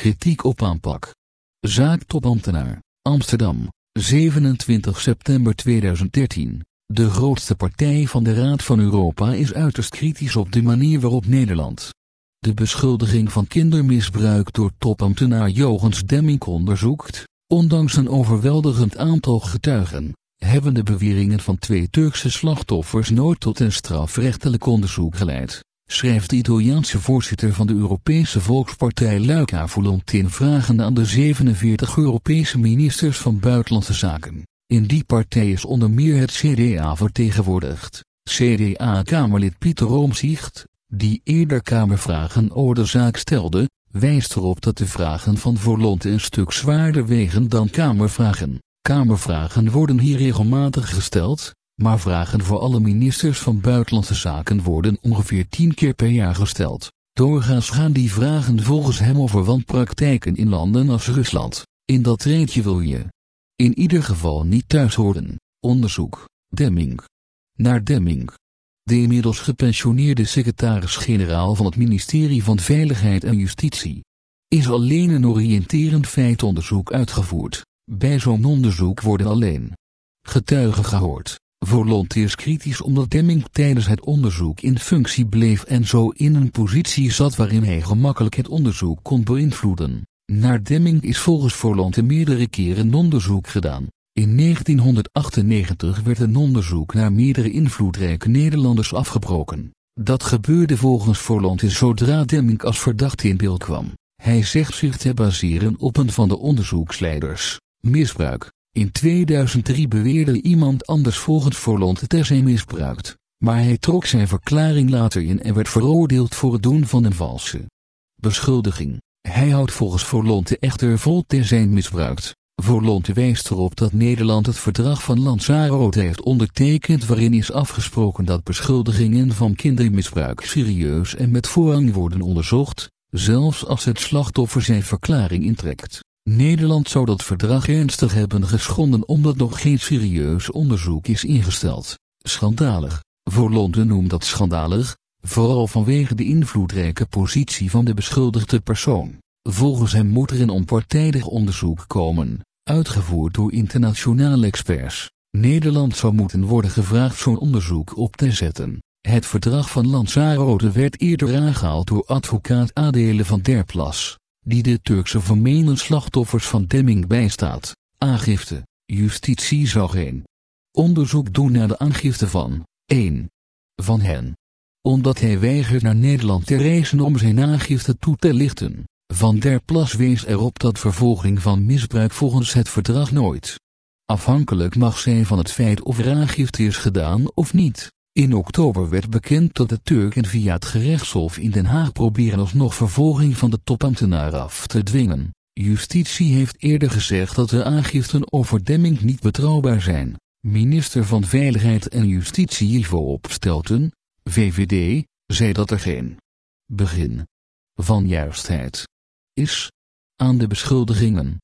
Kritiek op aanpak. Zaak topambtenaar, Amsterdam, 27 september 2013. De grootste partij van de Raad van Europa is uiterst kritisch op de manier waarop Nederland de beschuldiging van kindermisbruik door topambtenaar Jogens Demming onderzoekt, ondanks een overweldigend aantal getuigen, hebben de beweringen van twee Turkse slachtoffers nooit tot een strafrechtelijk onderzoek geleid, schrijft de Italiaanse voorzitter van de Europese Volkspartij Luca Volontin vragende aan de 47 Europese ministers van Buitenlandse Zaken. In die partij is onder meer het CDA vertegenwoordigd. CDA-kamerlid Pieter Omzicht, die eerder Kamervragen over de zaak stelde, wijst erop dat de vragen van Volonte een stuk zwaarder wegen dan Kamervragen. Kamervragen worden hier regelmatig gesteld, maar vragen voor alle ministers van Buitenlandse Zaken worden ongeveer tien keer per jaar gesteld. Doorgaans gaan die vragen volgens hem over wanpraktijken in landen als Rusland. In dat reetje wil je in ieder geval niet thuis horen. Onderzoek, Demming. Naar Demming. De inmiddels gepensioneerde secretaris-generaal van het ministerie van Veiligheid en Justitie. Is alleen een oriënterend feitonderzoek uitgevoerd. Bij zo'n onderzoek worden alleen getuigen gehoord. Volont is kritisch omdat Demming tijdens het onderzoek in functie bleef en zo in een positie zat waarin hij gemakkelijk het onderzoek kon beïnvloeden. Naar Demming is volgens Volante meerdere keren onderzoek gedaan. In 1998 werd een onderzoek naar meerdere invloedrijke Nederlanders afgebroken. Dat gebeurde volgens Volante zodra Demming als verdachte in beeld kwam. Hij zegt zich te baseren op een van de onderzoeksleiders. Misbruik. In 2003 beweerde iemand anders volgens Volante te zijn misbruikt. Maar hij trok zijn verklaring later in en werd veroordeeld voor het doen van een valse beschuldiging. Hij houdt volgens Volonte echter vol te zijn misbruikt. Volonte wijst erop dat Nederland het verdrag van Lanzarote heeft ondertekend waarin is afgesproken dat beschuldigingen van kindermisbruik serieus en met voorrang worden onderzocht, zelfs als het slachtoffer zijn verklaring intrekt. Nederland zou dat verdrag ernstig hebben geschonden omdat nog geen serieus onderzoek is ingesteld. Schandalig. Volonte noemt dat schandalig, vooral vanwege de invloedrijke positie van de beschuldigde persoon. Volgens hem moet er een onpartijdig onderzoek komen, uitgevoerd door internationale experts. Nederland zou moeten worden gevraagd zo'n onderzoek op te zetten. Het verdrag van Lanzarote werd eerder aangehaald door advocaat Adele van der Plas, die de Turkse vermeende slachtoffers van Demming bijstaat. Aangifte. Justitie zou geen onderzoek doen naar de aangifte van 1. van hen omdat hij weigert naar Nederland te reizen om zijn aangifte toe te lichten. Van der Plas wees erop dat vervolging van misbruik volgens het verdrag nooit afhankelijk mag zijn van het feit of er aangifte is gedaan of niet. In oktober werd bekend dat de Turken via het gerechtshof in Den Haag proberen alsnog vervolging van de topambtenaar af te dwingen. Justitie heeft eerder gezegd dat de aangiften over Demming niet betrouwbaar zijn. Minister van Veiligheid en Justitie Ivo Opstelten, VVD, zei dat er geen begin van juistheid is aan de beschuldigingen.